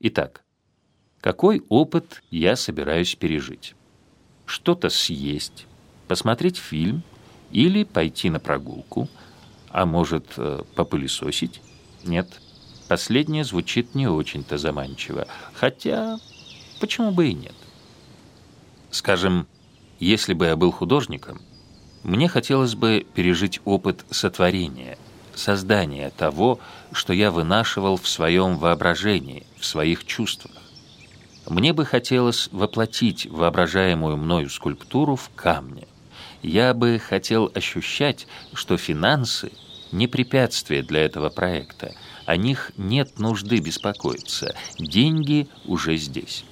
Итак, какой опыт я собираюсь пережить? Что-то съесть, посмотреть фильм или пойти на прогулку, а может, э, попылесосить? Нет, последнее звучит не очень-то заманчиво, хотя почему бы и нет? Скажем, если бы я был художником, мне хотелось бы пережить опыт сотворения, создания того, что я вынашивал в своем воображении, в своих чувствах. Мне бы хотелось воплотить воображаемую мною скульптуру в камне. Я бы хотел ощущать, что финансы – не препятствие для этого проекта, о них нет нужды беспокоиться, деньги уже здесь.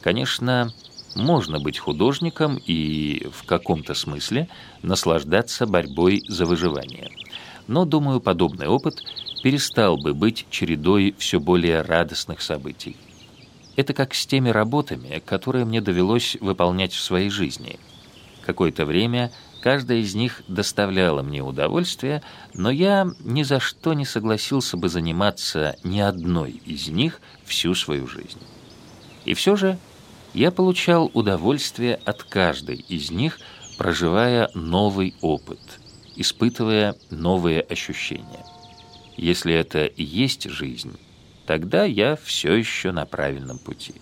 Конечно, можно быть художником и в каком-то смысле наслаждаться борьбой за выживание. Но, думаю, подобный опыт перестал бы быть чередой все более радостных событий. Это как с теми работами, которые мне довелось выполнять в своей жизни. Какое-то время каждая из них доставляла мне удовольствие, но я ни за что не согласился бы заниматься ни одной из них всю свою жизнь. И все же я получал удовольствие от каждой из них, проживая новый опыт, испытывая новые ощущения. Если это и есть жизнь, тогда я все еще на правильном пути.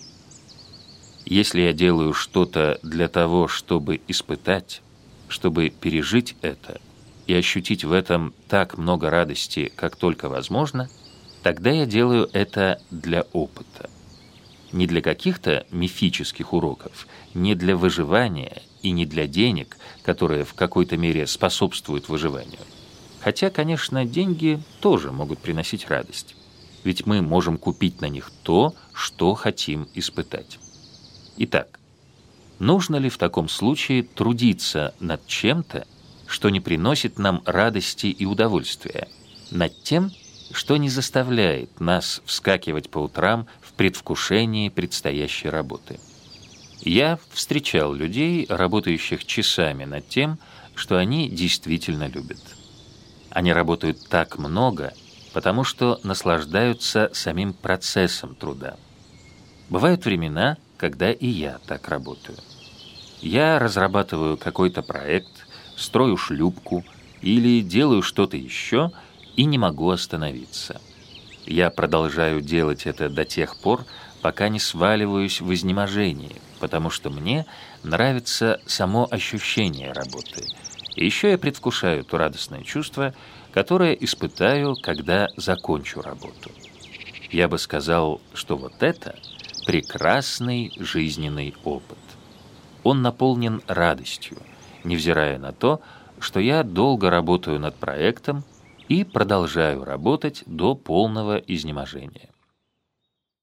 Если я делаю что-то для того, чтобы испытать, чтобы пережить это и ощутить в этом так много радости, как только возможно, тогда я делаю это для опыта не для каких-то мифических уроков, не для выживания и не для денег, которые в какой-то мере способствуют выживанию. Хотя, конечно, деньги тоже могут приносить радость. Ведь мы можем купить на них то, что хотим испытать. Итак, нужно ли в таком случае трудиться над чем-то, что не приносит нам радости и удовольствия, над тем, что не заставляет нас вскакивать по утрам в предвкушении предстоящей работы. Я встречал людей, работающих часами над тем, что они действительно любят. Они работают так много, потому что наслаждаются самим процессом труда. Бывают времена, когда и я так работаю. Я разрабатываю какой-то проект, строю шлюпку или делаю что-то еще – и не могу остановиться. Я продолжаю делать это до тех пор, пока не сваливаюсь в изнеможении, потому что мне нравится само ощущение работы. И еще я предвкушаю то радостное чувство, которое испытаю, когда закончу работу. Я бы сказал, что вот это прекрасный жизненный опыт. Он наполнен радостью, невзирая на то, что я долго работаю над проектом, и продолжаю работать до полного изнеможения.